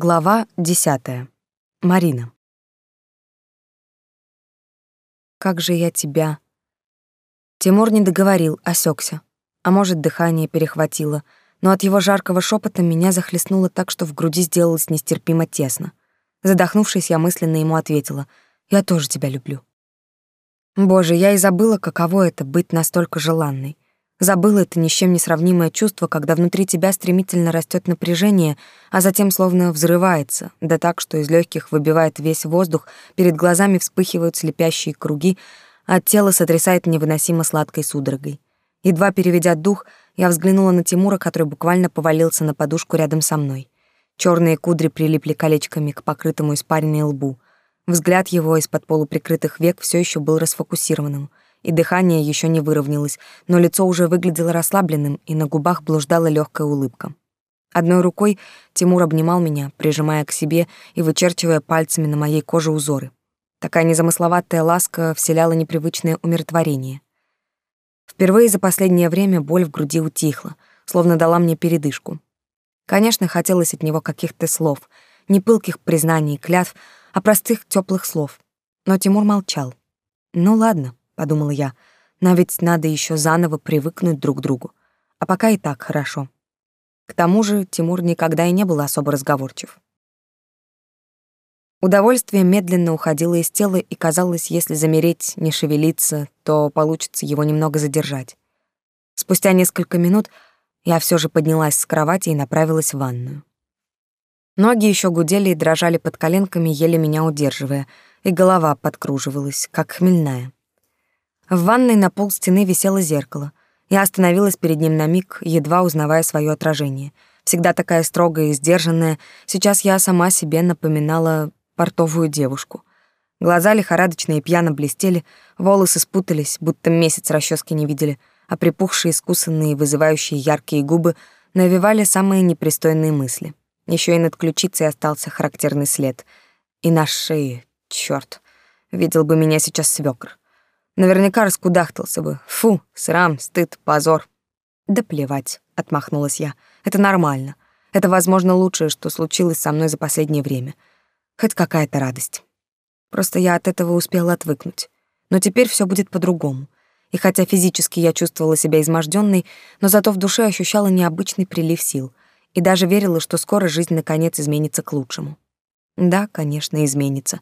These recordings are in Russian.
Глава десятая. Марина. Как же я тебя... Тимур не договорил, осекся, А может, дыхание перехватило, но от его жаркого шепота меня захлестнуло так, что в груди сделалось нестерпимо тесно. Задохнувшись, я мысленно ему ответила: "Я тоже тебя люблю". Боже, я и забыла, каково это быть настолько желанной. Забыла это ни с чем не сравнимое чувство, когда внутри тебя стремительно растет напряжение, а затем словно взрывается, да так, что из легких выбивает весь воздух, перед глазами вспыхивают слепящие круги, а тело сотрясает невыносимо сладкой судорогой. Едва переведя дух, я взглянула на Тимура, который буквально повалился на подушку рядом со мной. Черные кудри прилипли колечками к покрытому испаренной лбу. Взгляд его из-под полуприкрытых век все еще был расфокусированным — и дыхание еще не выровнялось, но лицо уже выглядело расслабленным, и на губах блуждала легкая улыбка. Одной рукой Тимур обнимал меня, прижимая к себе и вычерчивая пальцами на моей коже узоры. Такая незамысловатая ласка вселяла непривычное умиротворение. Впервые за последнее время боль в груди утихла, словно дала мне передышку. Конечно, хотелось от него каких-то слов, не пылких признаний и клятв, а простых теплых слов. Но Тимур молчал. Ну ладно, подумала я. Но ведь надо еще заново привыкнуть друг к другу. А пока и так хорошо. К тому же Тимур никогда и не был особо разговорчив. Удовольствие медленно уходило из тела, и казалось, если замереть, не шевелиться, то получится его немного задержать. Спустя несколько минут я все же поднялась с кровати и направилась в ванную. Ноги еще гудели и дрожали под коленками, еле меня удерживая, и голова подкруживалась, как хмельная. В ванной на пол стены висело зеркало. Я остановилась перед ним на миг, едва узнавая свое отражение. Всегда такая строгая и сдержанная, сейчас я сама себе напоминала портовую девушку. Глаза лихорадочно и пьяно блестели, волосы спутались, будто месяц расчески не видели, а припухшие, искусанные, вызывающие яркие губы навевали самые непристойные мысли. Еще и над ключицей остался характерный след. И на шее, черт, видел бы меня сейчас свекр. Наверняка раскудахтался бы. Фу, срам, стыд, позор. Да плевать, отмахнулась я. Это нормально. Это, возможно, лучшее, что случилось со мной за последнее время. Хоть какая-то радость. Просто я от этого успела отвыкнуть. Но теперь все будет по-другому. И хотя физически я чувствовала себя изможденной, но зато в душе ощущала необычный прилив сил и даже верила, что скоро жизнь наконец изменится к лучшему. Да, конечно, изменится.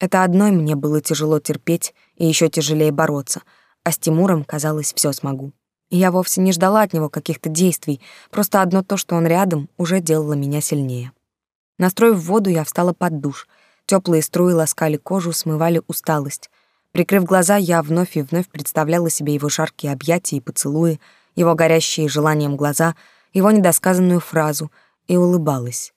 Это одной мне было тяжело терпеть и еще тяжелее бороться, а с Тимуром, казалось, все смогу. Я вовсе не ждала от него каких-то действий, просто одно то, что он рядом, уже делало меня сильнее. Настроив воду, я встала под душ. Теплые струи ласкали кожу, смывали усталость. Прикрыв глаза, я вновь и вновь представляла себе его жаркие объятия и поцелуи, его горящие желанием глаза, его недосказанную фразу и улыбалась.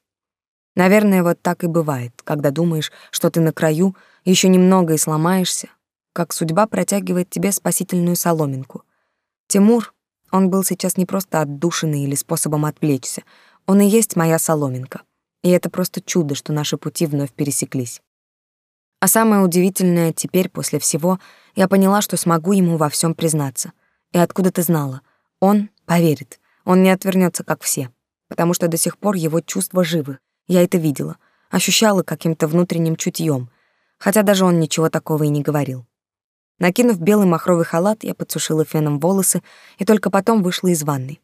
Наверное, вот так и бывает, когда думаешь, что ты на краю, еще немного и сломаешься, как судьба протягивает тебе спасительную соломинку. Тимур, он был сейчас не просто отдушенный или способом отвлечься, он и есть моя соломинка. И это просто чудо, что наши пути вновь пересеклись. А самое удивительное, теперь, после всего, я поняла, что смогу ему во всем признаться. И откуда ты знала? Он поверит, он не отвернется, как все, потому что до сих пор его чувства живы, я это видела, ощущала каким-то внутренним чутьем, хотя даже он ничего такого и не говорил. Накинув белый махровый халат, я подсушила феном волосы и только потом вышла из ванной.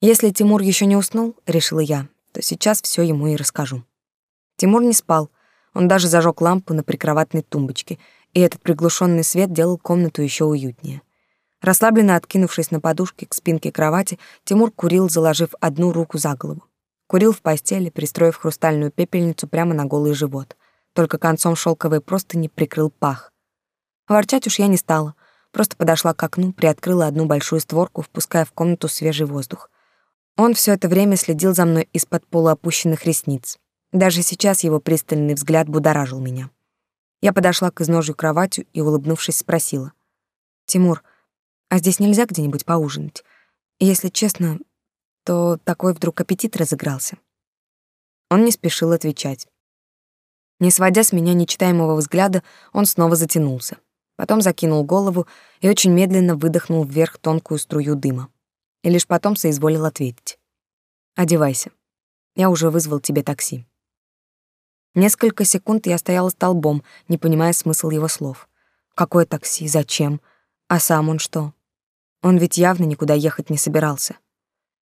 Если Тимур еще не уснул, решила я, то сейчас все ему и расскажу. Тимур не спал, он даже зажег лампу на прикроватной тумбочке, и этот приглушенный свет делал комнату еще уютнее. Расслабленно откинувшись на подушке к спинке кровати, Тимур курил, заложив одну руку за голову. Курил в постели, пристроив хрустальную пепельницу прямо на голый живот. Только концом шелковой простыни прикрыл пах. Ворчать уж я не стала. Просто подошла к окну, приоткрыла одну большую створку, впуская в комнату свежий воздух. Он все это время следил за мной из-под полуопущенных ресниц. Даже сейчас его пристальный взгляд будоражил меня. Я подошла к изножью кровати и, улыбнувшись, спросила. «Тимур, а здесь нельзя где-нибудь поужинать? Если честно, то такой вдруг аппетит разыгрался. Он не спешил отвечать. Не сводя с меня нечитаемого взгляда, он снова затянулся. Потом закинул голову и очень медленно выдохнул вверх тонкую струю дыма. И лишь потом соизволил ответить. «Одевайся. Я уже вызвал тебе такси». Несколько секунд я стояла столбом, не понимая смысл его слов. Какое такси? Зачем? А сам он что? Он ведь явно никуда ехать не собирался.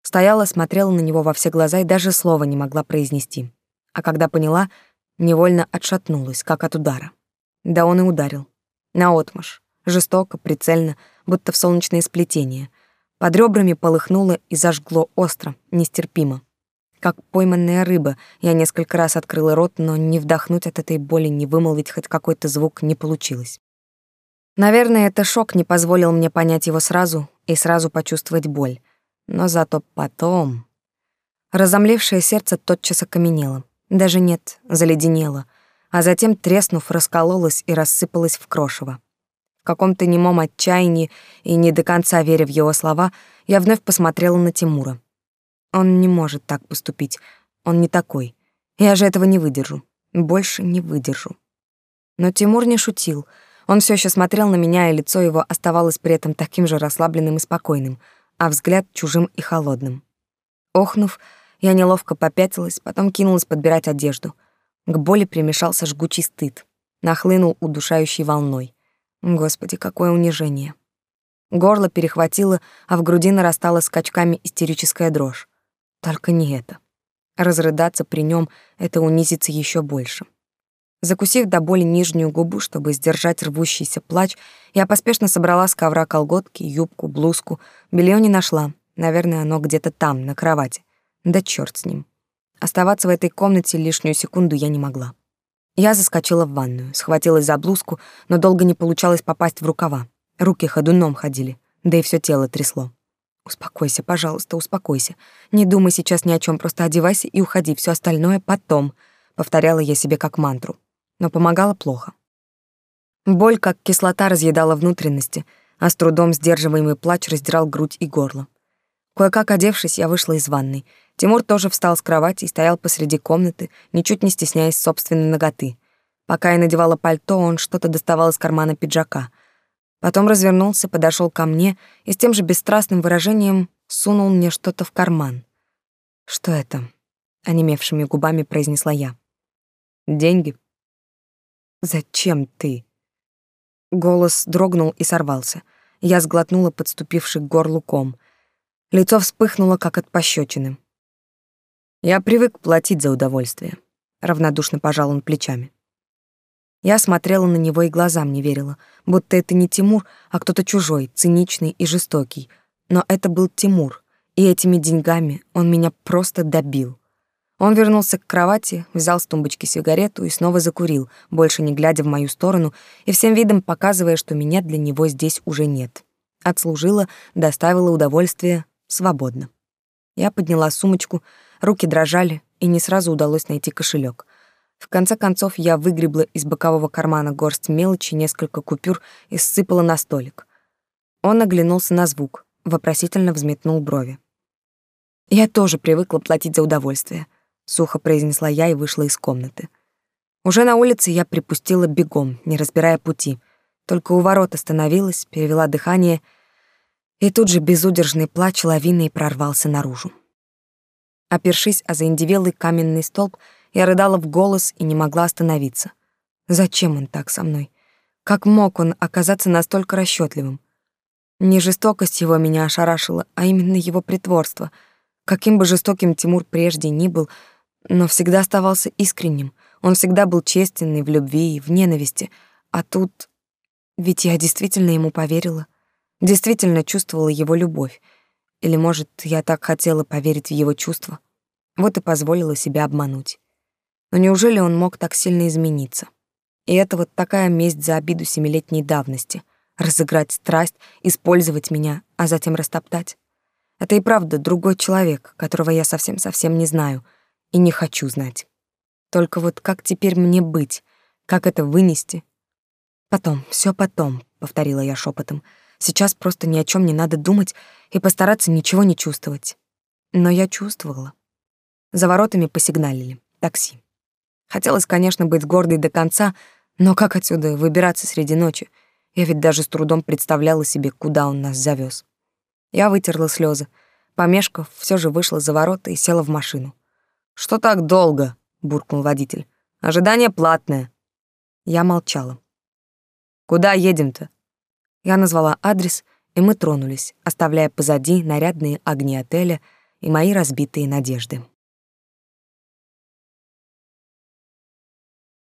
Стояла, смотрела на него во все глаза и даже слова не могла произнести. А когда поняла, невольно отшатнулась, как от удара. Да он и ударил. Наотмашь. Жестоко, прицельно, будто в солнечное сплетение. Под ребрами полыхнуло и зажгло остро, нестерпимо. Как пойманная рыба, я несколько раз открыла рот, но не вдохнуть от этой боли, не вымолвить хоть какой-то звук не получилось. Наверное, это шок не позволил мне понять его сразу и сразу почувствовать боль. Но зато потом... Разомлевшее сердце тотчас окаменело. Даже нет, заледенело. А затем, треснув, раскололось и рассыпалось в крошево. В каком-то немом отчаянии и не до конца веря в его слова, я вновь посмотрела на Тимура. Он не может так поступить. Он не такой. Я же этого не выдержу. Больше не выдержу. Но Тимур не шутил. Он все еще смотрел на меня, и лицо его оставалось при этом таким же расслабленным и спокойным, а взгляд чужим и холодным. Охнув, я неловко попятилась, потом кинулась подбирать одежду. К боли примешался жгучий стыд. Нахлынул удушающей волной. Господи, какое унижение. Горло перехватило, а в груди нарастала скачками истерическая дрожь. Только не это. Разрыдаться при нем — это унизиться еще больше. Закусив до боли нижнюю губу, чтобы сдержать рвущийся плач, я поспешно собрала с ковра колготки, юбку, блузку. Белье не нашла. Наверное, оно где-то там, на кровати. Да чёрт с ним. Оставаться в этой комнате лишнюю секунду я не могла. Я заскочила в ванную, схватилась за блузку, но долго не получалось попасть в рукава. Руки ходуном ходили, да и все тело трясло. Успокойся, пожалуйста, успокойся. Не думай сейчас ни о чем, просто одевайся и уходи, все остальное потом, повторяла я себе как мантру. Но помогало плохо. Боль, как кислота, разъедала внутренности, а с трудом сдерживаемый плач раздирал грудь и горло. Кое-как одевшись, я вышла из ванной. Тимур тоже встал с кровати и стоял посреди комнаты, ничуть не стесняясь собственной ноготы. Пока я надевала пальто, он что-то доставал из кармана пиджака. Потом развернулся, подошел ко мне и с тем же бесстрастным выражением сунул мне что-то в карман. «Что это?» — онемевшими губами произнесла я. «Деньги». «Зачем ты?» Голос дрогнул и сорвался. Я сглотнула подступивший к горлу ком. Лицо вспыхнуло, как от пощечины. Я привык платить за удовольствие. Равнодушно пожал он плечами. Я смотрела на него и глазам не верила, будто это не Тимур, а кто-то чужой, циничный и жестокий. Но это был Тимур, и этими деньгами он меня просто добил. Он вернулся к кровати, взял с тумбочки сигарету и снова закурил, больше не глядя в мою сторону и всем видом показывая, что меня для него здесь уже нет. Отслужила, доставила удовольствие, свободно. Я подняла сумочку, руки дрожали, и не сразу удалось найти кошелек. В конце концов я выгребла из бокового кармана горсть мелочи, несколько купюр и сыпала на столик. Он оглянулся на звук, вопросительно взметнул брови. «Я тоже привыкла платить за удовольствие», — сухо произнесла я и вышла из комнаты. Уже на улице я припустила бегом, не разбирая пути. Только у ворот остановилась, перевела дыхание — и тут же безудержный плач лавиной прорвался наружу. Опершись о заиндевелый каменный столб, я рыдала в голос и не могла остановиться. Зачем он так со мной? Как мог он оказаться настолько расчетливым? Не жестокость его меня ошарашила, а именно его притворство. Каким бы жестоким Тимур прежде ни был, но всегда оставался искренним. Он всегда был честен и в любви, и в ненависти. А тут... Ведь я действительно ему поверила действительно чувствовала его любовь. Или, может, я так хотела поверить в его чувства. Вот и позволила себя обмануть. Но неужели он мог так сильно измениться? И это вот такая месть за обиду семилетней давности. Разыграть страсть, использовать меня, а затем растоптать. Это и правда другой человек, которого я совсем-совсем не знаю и не хочу знать. Только вот как теперь мне быть? Как это вынести? Потом, все потом, повторила я шепотом. Сейчас просто ни о чем не надо думать и постараться ничего не чувствовать. Но я чувствовала. За воротами посигналили. Такси. Хотелось, конечно, быть гордой до конца, но как отсюда выбираться среди ночи? Я ведь даже с трудом представляла себе, куда он нас завез. Я вытерла слезы. Помешков, все же вышла за ворота и села в машину. Что так долго? буркнул водитель. Ожидание платное. Я молчала. Куда едем-то? Я назвала адрес, и мы тронулись, оставляя позади нарядные огни отеля и мои разбитые надежды.